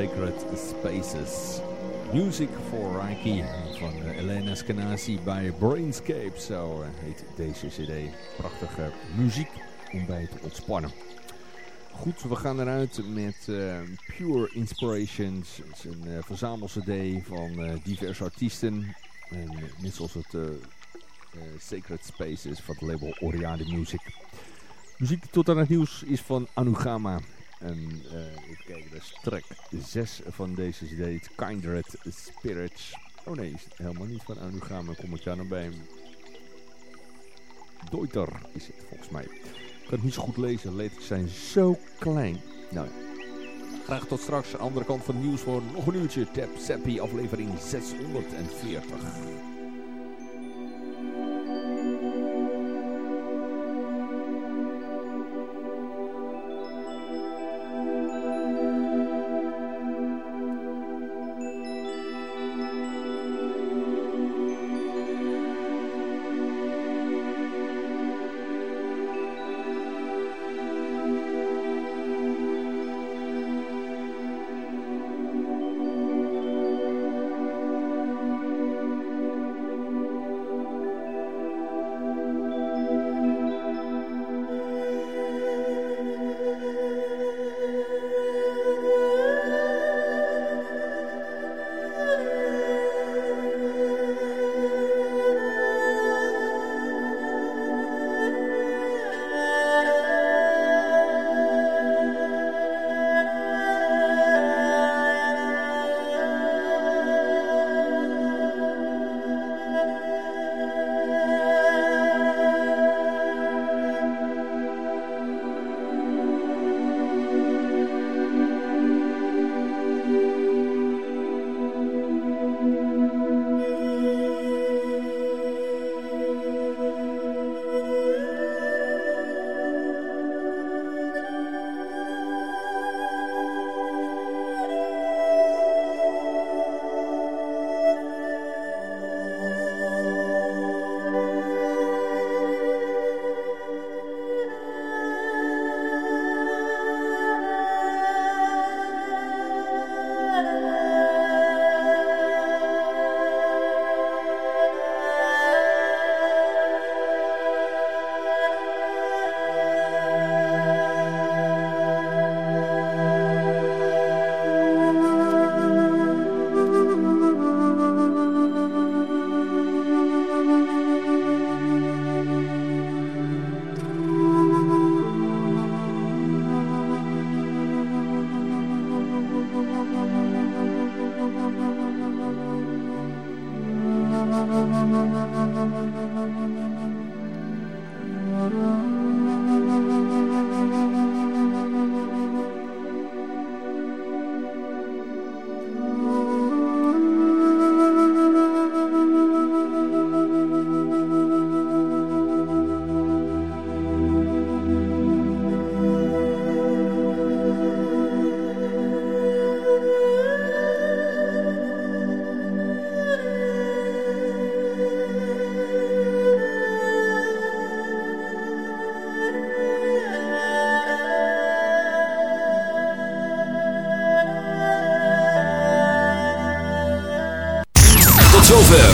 Sacred Spaces. Music for Reiki van uh, Elena Skenazi bij Brainscape. Zo uh, heet deze cd. Prachtige muziek om bij te ontspannen. Goed, we gaan eruit met uh, Pure Inspirations. Het is een uh, verzamel-cd van diverse artiesten. En net zoals het Sacred Spaces van het label Oriade Music. Muziek tot aan het nieuws is van Anugama. En uh, even kijken, dat is track 6 van deze CD, Kindred Spirits. Oh nee, is helemaal niet van Anugama, kom ik daar nog bij. Deuter is het volgens mij. Ik kan het niet zo goed lezen, letters zijn zo klein. Nou ja. Graag tot straks, andere kant van het nieuws voor nog een uurtje. Tap Seppi, aflevering 640.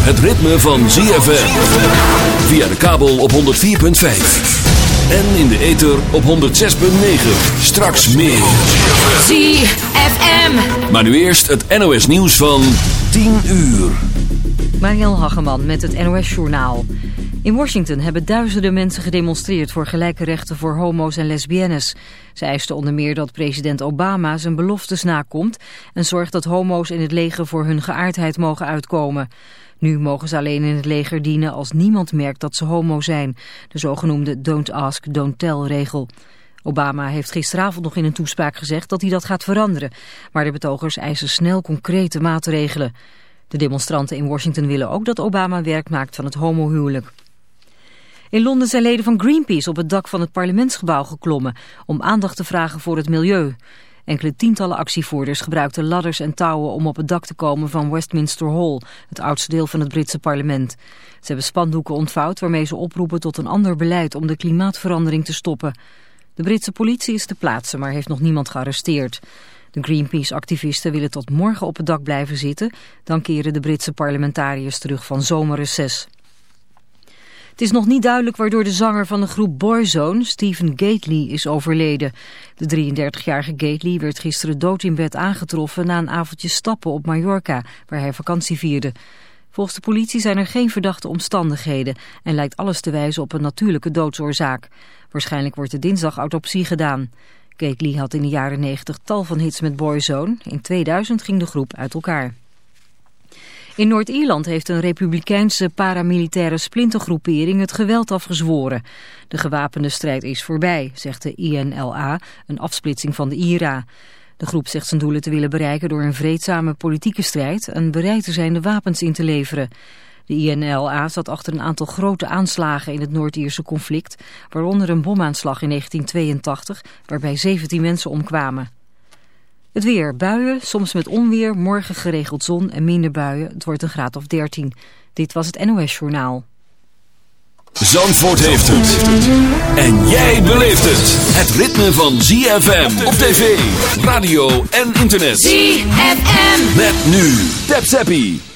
Het ritme van ZFM. Via de kabel op 104.5. En in de ether op 106.9. Straks meer. ZFM. Maar nu eerst het NOS nieuws van 10 uur. Mariel Hageman met het NOS Journaal. In Washington hebben duizenden mensen gedemonstreerd voor gelijke rechten voor homo's en lesbiennes. Ze eisten onder meer dat president Obama zijn beloftes nakomt en zorgt dat homo's in het leger voor hun geaardheid mogen uitkomen. Nu mogen ze alleen in het leger dienen als niemand merkt dat ze homo zijn. De zogenoemde don't ask, don't tell regel. Obama heeft gisteravond nog in een toespraak gezegd dat hij dat gaat veranderen. Maar de betogers eisen snel concrete maatregelen. De demonstranten in Washington willen ook dat Obama werk maakt van het homohuwelijk. In Londen zijn leden van Greenpeace op het dak van het parlementsgebouw geklommen om aandacht te vragen voor het milieu. Enkele tientallen actievoerders gebruikten ladders en touwen om op het dak te komen van Westminster Hall, het oudste deel van het Britse parlement. Ze hebben spandoeken ontvouwd waarmee ze oproepen tot een ander beleid om de klimaatverandering te stoppen. De Britse politie is te plaatsen, maar heeft nog niemand gearresteerd. De Greenpeace-activisten willen tot morgen op het dak blijven zitten. Dan keren de Britse parlementariërs terug van zomerreces. Het is nog niet duidelijk waardoor de zanger van de groep Boyzone, Stephen Gately, is overleden. De 33-jarige Gately werd gisteren dood in bed aangetroffen na een avondje stappen op Mallorca, waar hij vakantie vierde. Volgens de politie zijn er geen verdachte omstandigheden en lijkt alles te wijzen op een natuurlijke doodsoorzaak. Waarschijnlijk wordt er dinsdag autopsie gedaan. Gately had in de jaren 90 tal van hits met Boyzone. In 2000 ging de groep uit elkaar. In Noord-Ierland heeft een republikeinse paramilitaire splintergroepering het geweld afgezworen. De gewapende strijd is voorbij, zegt de INLA, een afsplitsing van de IRA. De groep zegt zijn doelen te willen bereiken door een vreedzame politieke strijd en bereid te zijn de wapens in te leveren. De INLA zat achter een aantal grote aanslagen in het Noord-Ierse conflict, waaronder een bomaanslag in 1982 waarbij 17 mensen omkwamen. Het weer, buien, soms met onweer, morgen geregeld zon en minder buien. Het wordt een graad of 13. Dit was het NOS Journaal. Zandvoort heeft het. En jij beleeft het. Het ritme van ZFM op tv, radio en internet. ZFM. Met nu. Tap Zappie.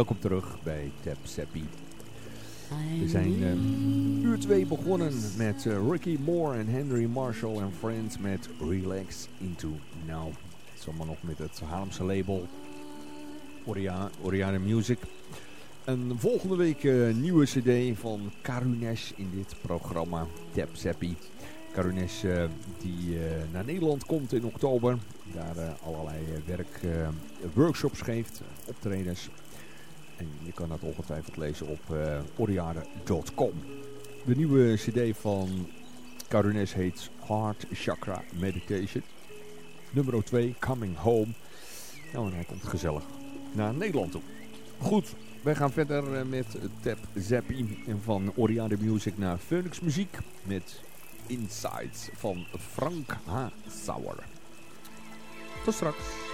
Welkom terug bij Tap Seppi. We zijn uh, uur 2 begonnen met uh, Ricky Moore en Henry Marshall en Friends met Relax Into Now. Het is allemaal nog met het Haarlemse label Oriana, Oriana Music. En volgende week uh, nieuwe cd van Karunesh in dit programma Tap Seppi. Karunesh die naar Nederland komt in oktober. Daar allerlei werk, workshops geeft, optredens en je kan dat ongetwijfeld lezen op uh, eh, oriade.com. De nieuwe cd van Carunes heet Heart Chakra Meditation. Nummer 2, Coming Home. Nou, en hij komt gezellig naar Nederland toe. Goed, wij gaan verder eh, met Tap Zappi van Oriade Music naar Phoenix Muziek met Insights van Frank H. Sauer. Tot straks.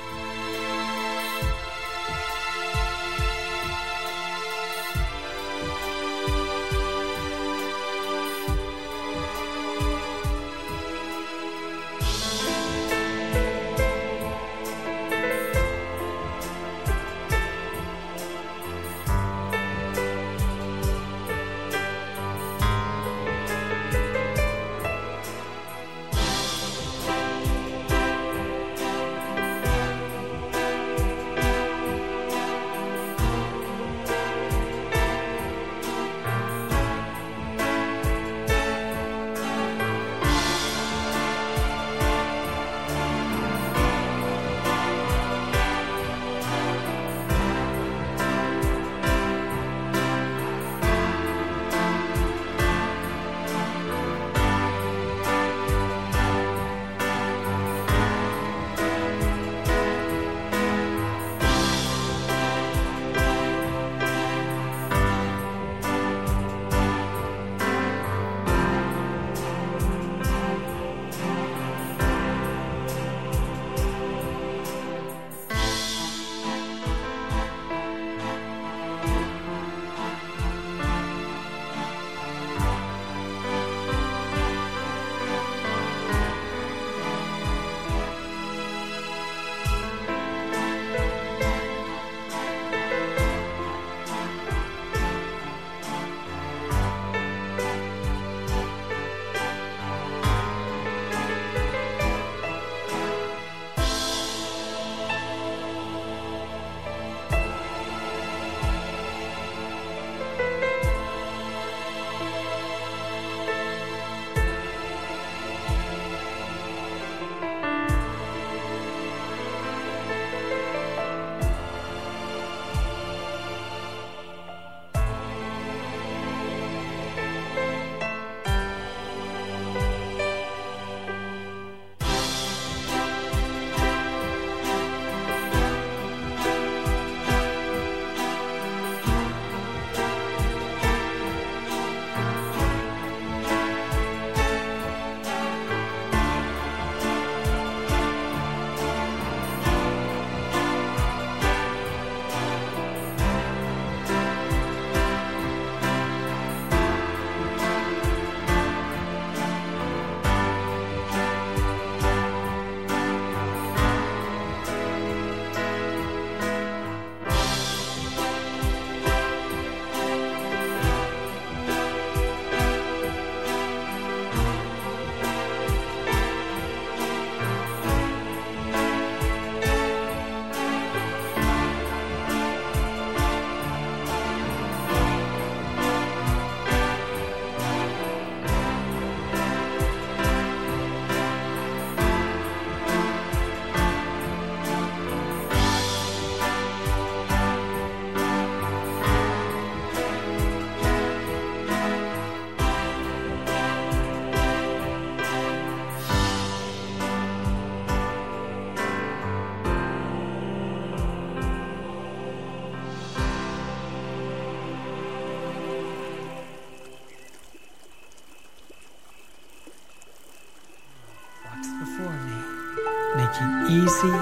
Easy,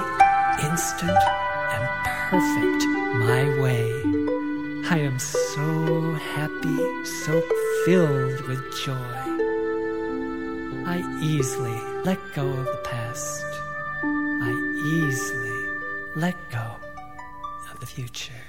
instant, and perfect my way. I am so happy, so filled with joy. I easily let go of the past. I easily let go of the future.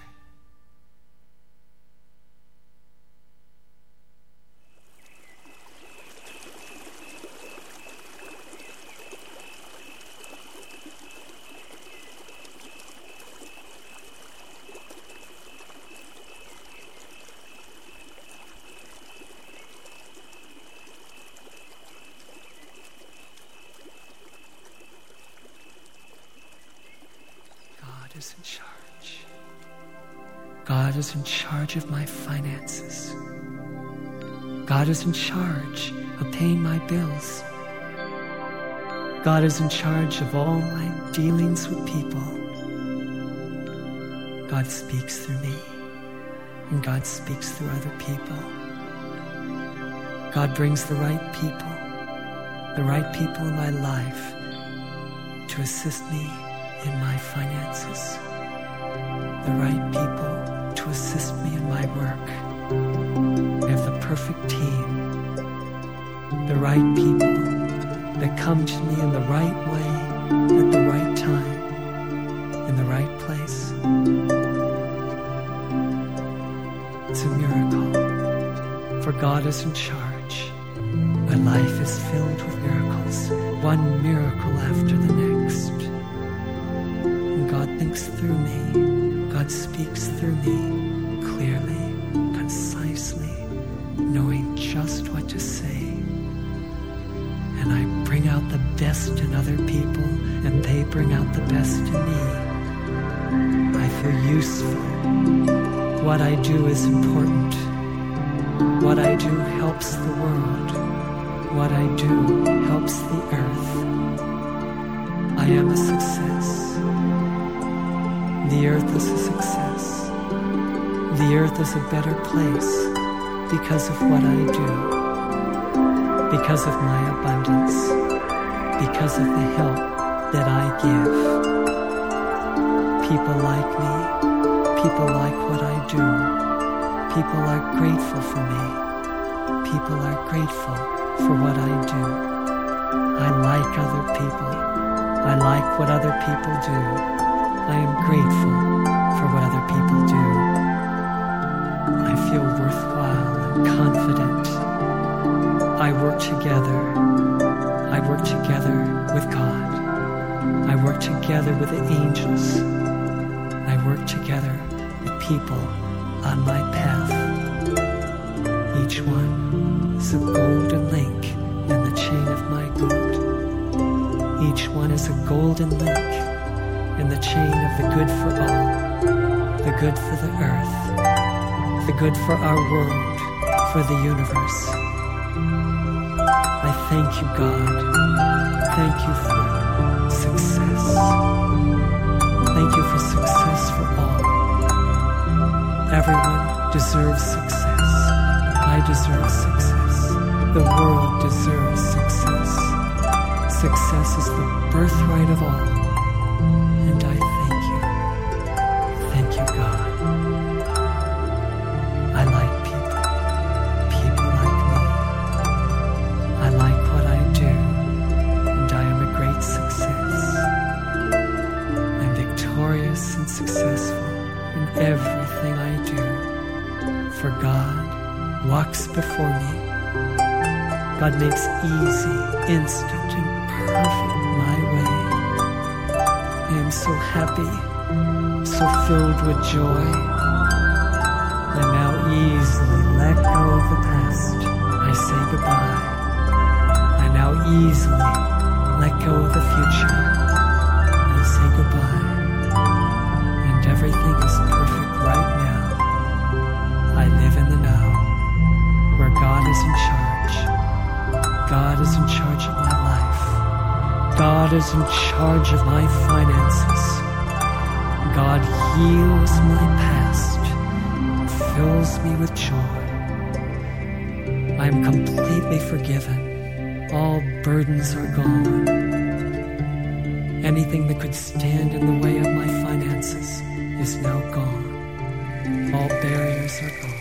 is in charge. God is in charge of my finances. God is in charge of paying my bills. God is in charge of all my dealings with people. God speaks through me, and God speaks through other people. God brings the right people, the right people in my life to assist me in my finances, the right people to assist me in my work. I have the perfect team, the right people that come to me in the right way at the right time, in the right place. It's a miracle, for God is in charge. Speaks through me clearly, concisely, knowing just what to say. And I bring out the best in other people, and they bring out the best in me. I feel useful. What I do is important. What I do helps the world. What I do helps the earth. I am a success. The earth is a success. The earth is a better place because of what I do, because of my abundance, because of the help that I give. People like me, people like what I do, people are grateful for me, people are grateful for what I do. I like other people, I like what other people do. I am grateful for what other people do. I feel worthwhile and confident. I work together. I work together with God. I work together with the angels. I work together with people on my path. Each one is a golden link in the chain of my good. Each one is a golden link chain of the good for all, the good for the earth, the good for our world, for the universe. I thank you, God. Thank you for success. Thank you for success for all. Everyone deserves success. I deserve success. The world deserves success. Success is the birthright of all. Joy. I now easily let go of the past. I say goodbye. I now easily let go of the future. I say goodbye. And everything is perfect right now. I live in the now. Where God is in charge. God is in charge of my life. God is in charge of my finances. God heals my past and fills me with joy. I am completely forgiven. All burdens are gone. Anything that could stand in the way of my finances is now gone. All barriers are gone.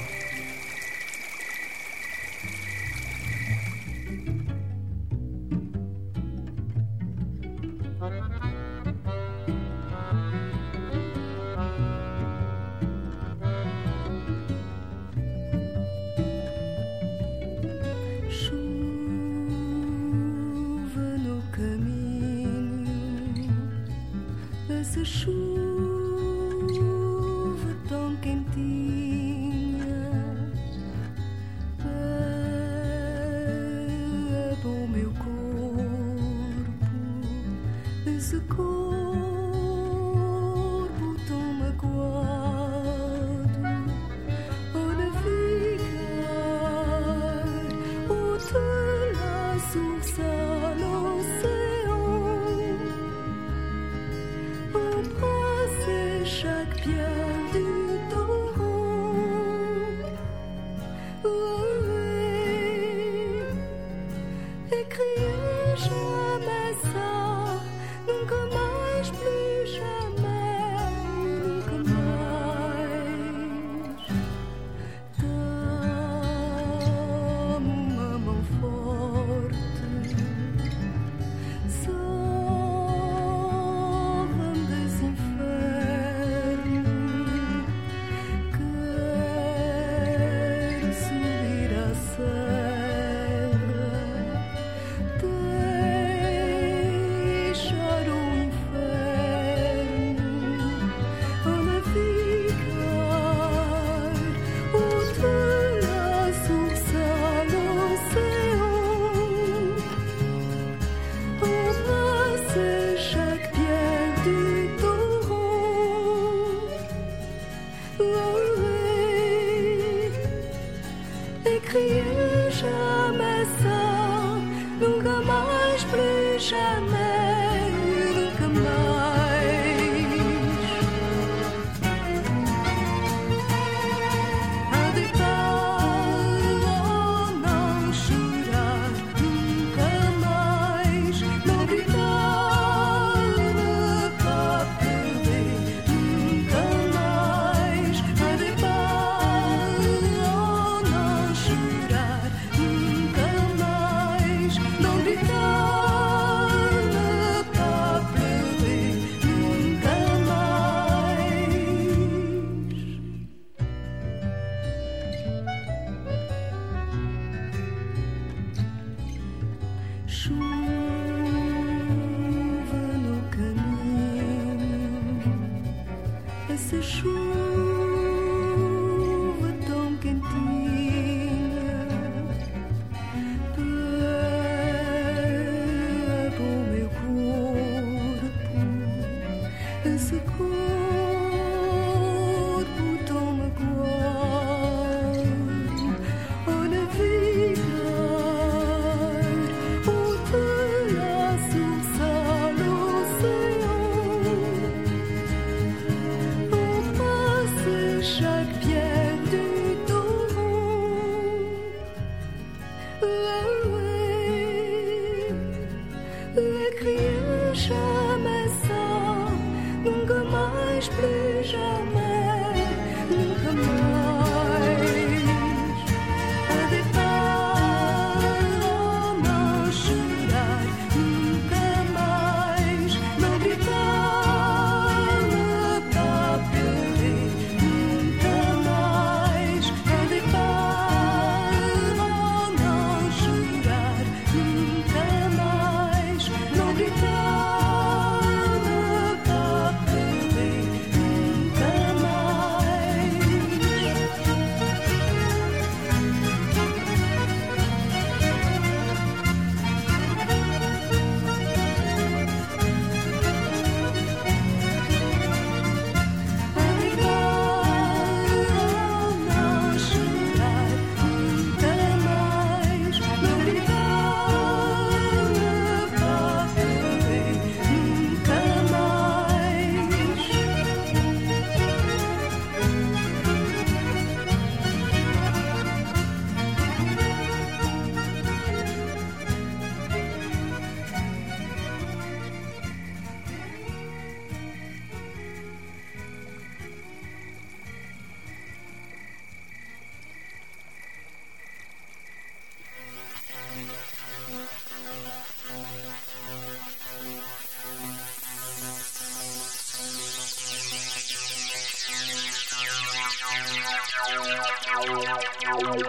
Thank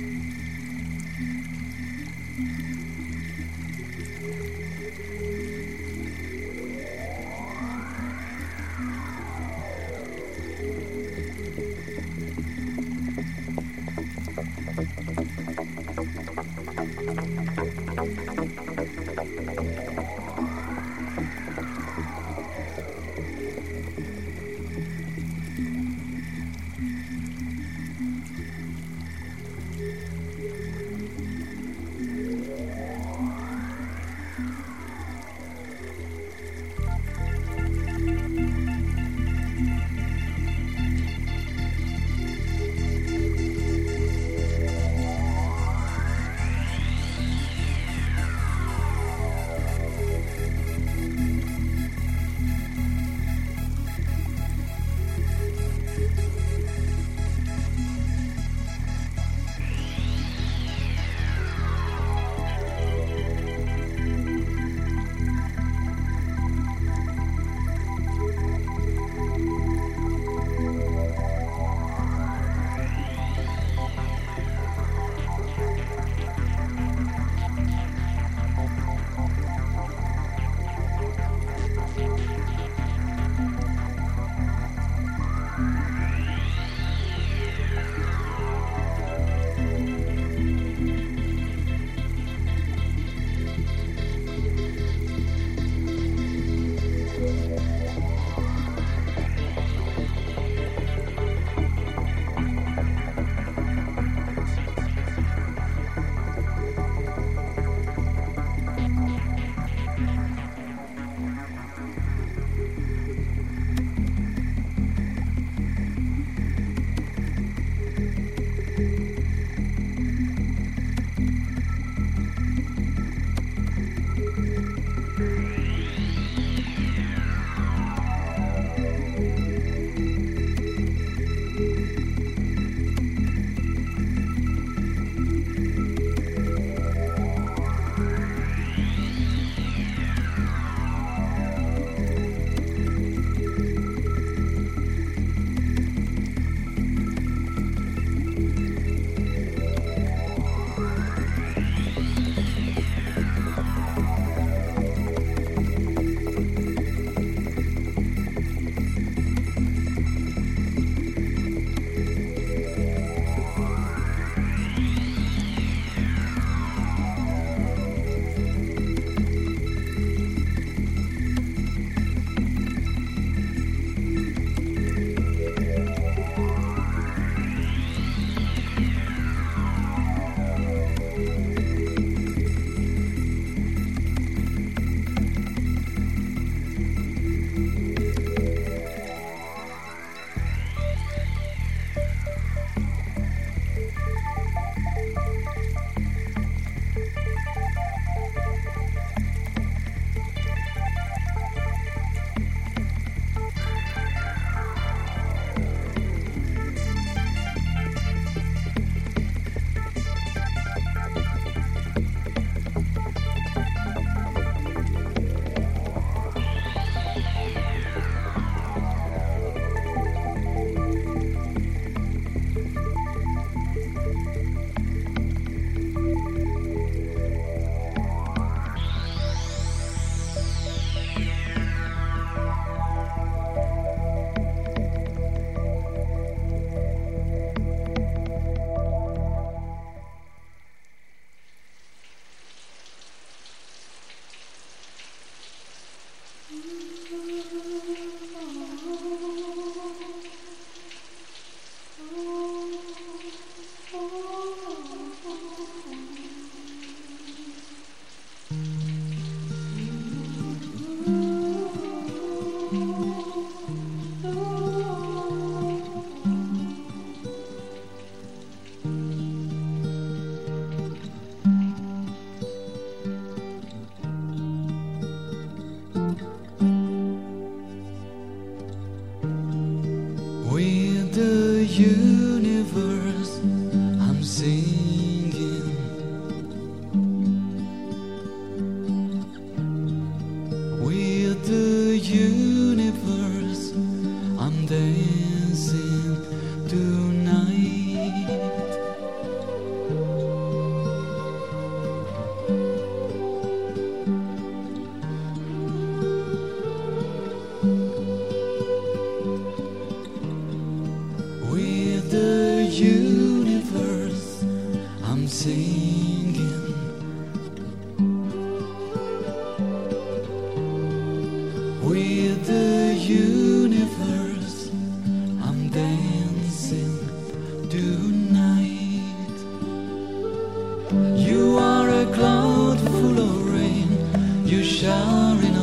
you shall.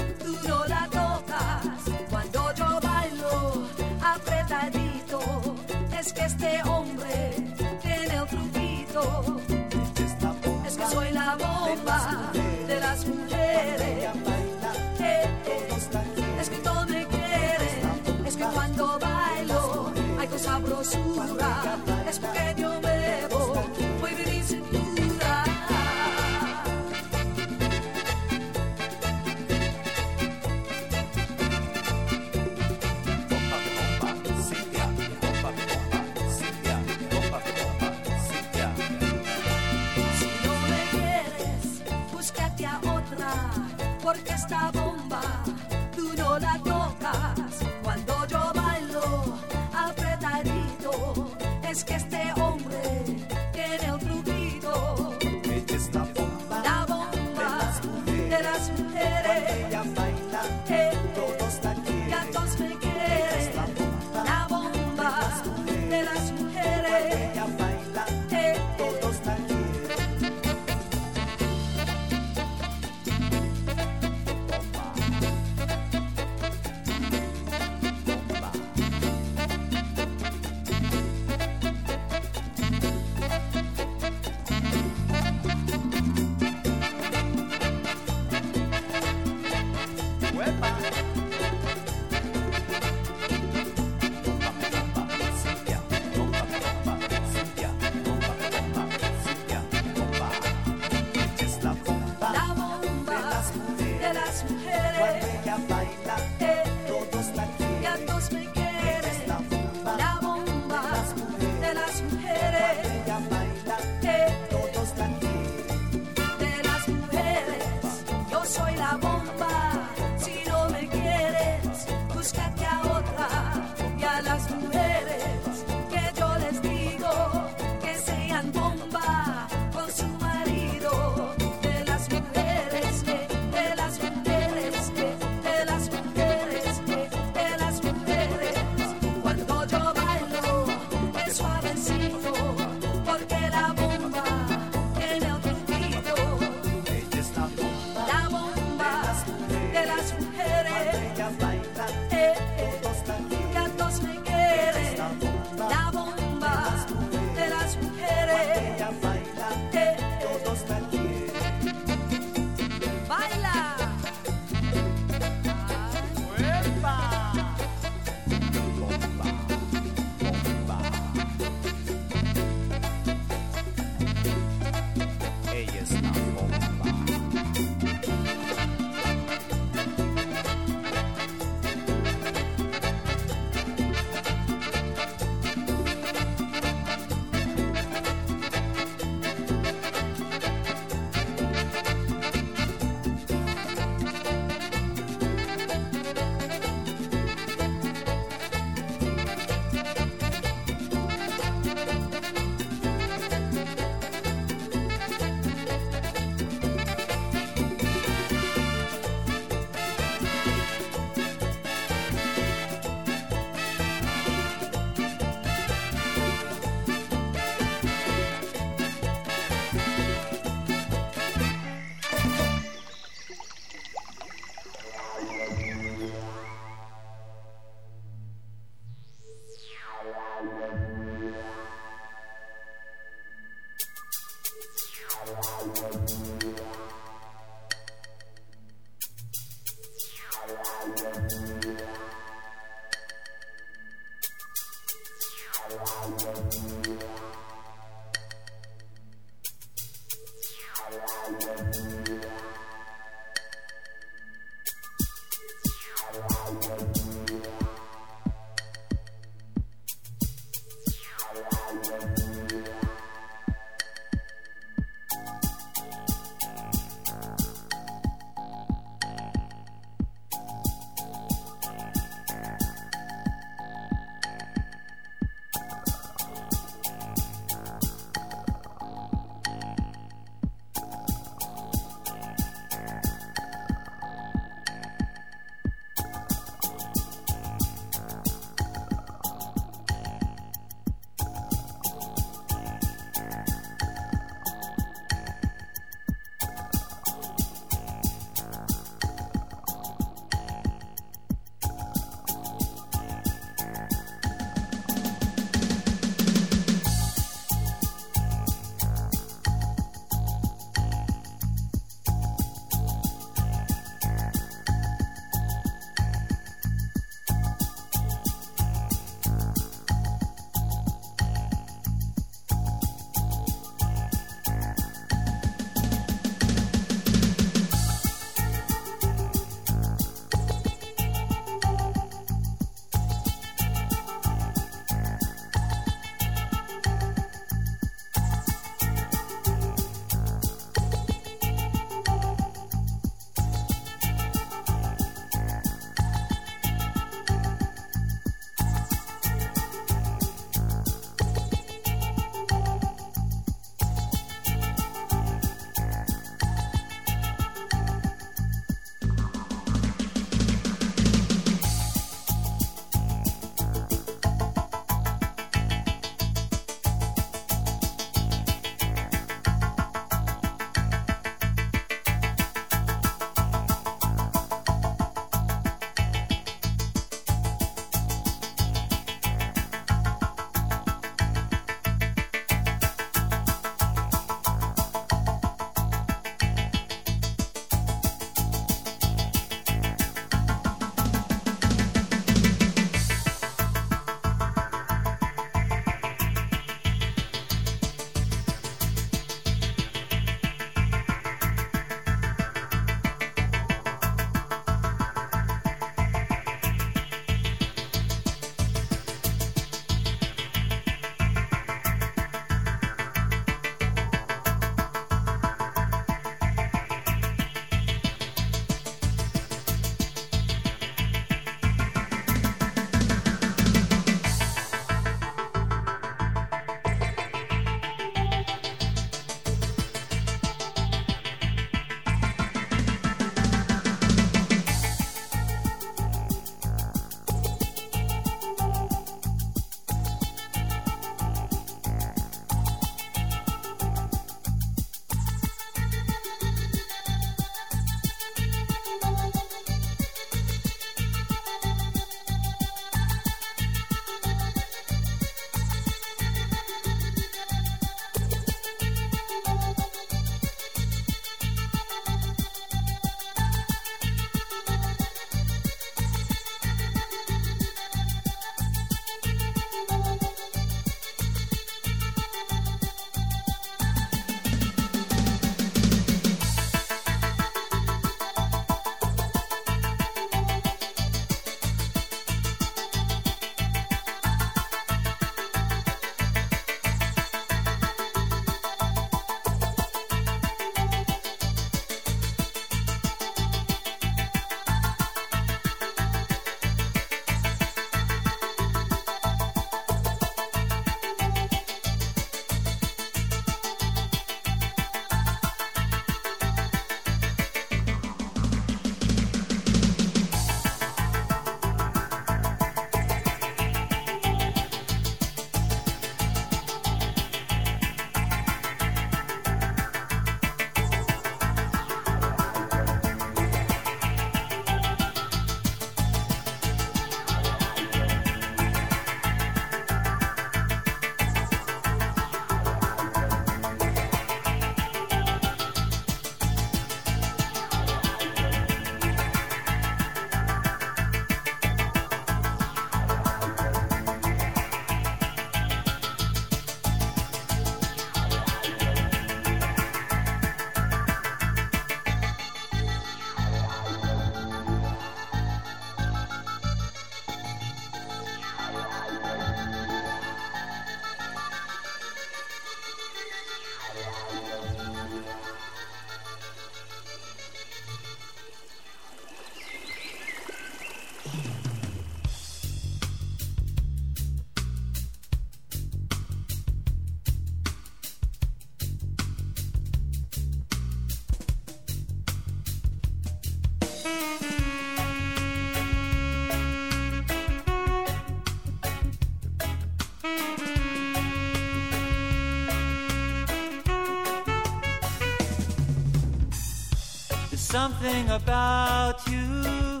something about you.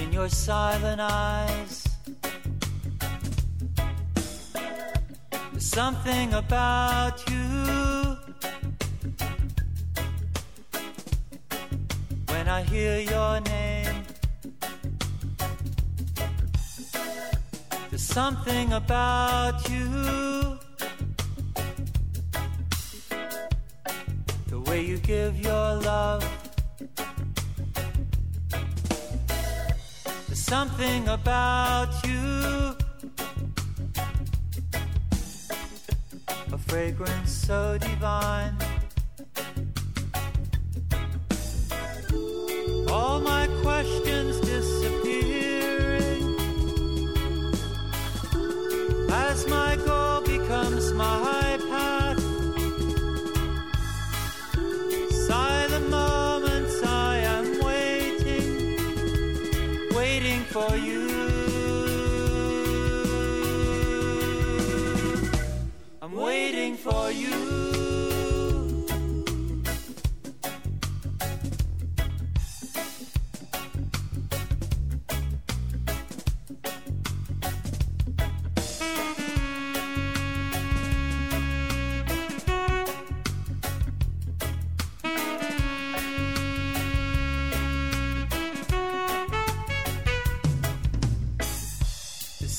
In your silent eyes, There's something about you. When I hear your name, there's something about you. about you.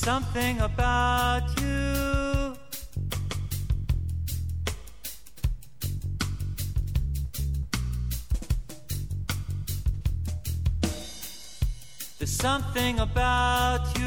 something about you. There's something about you.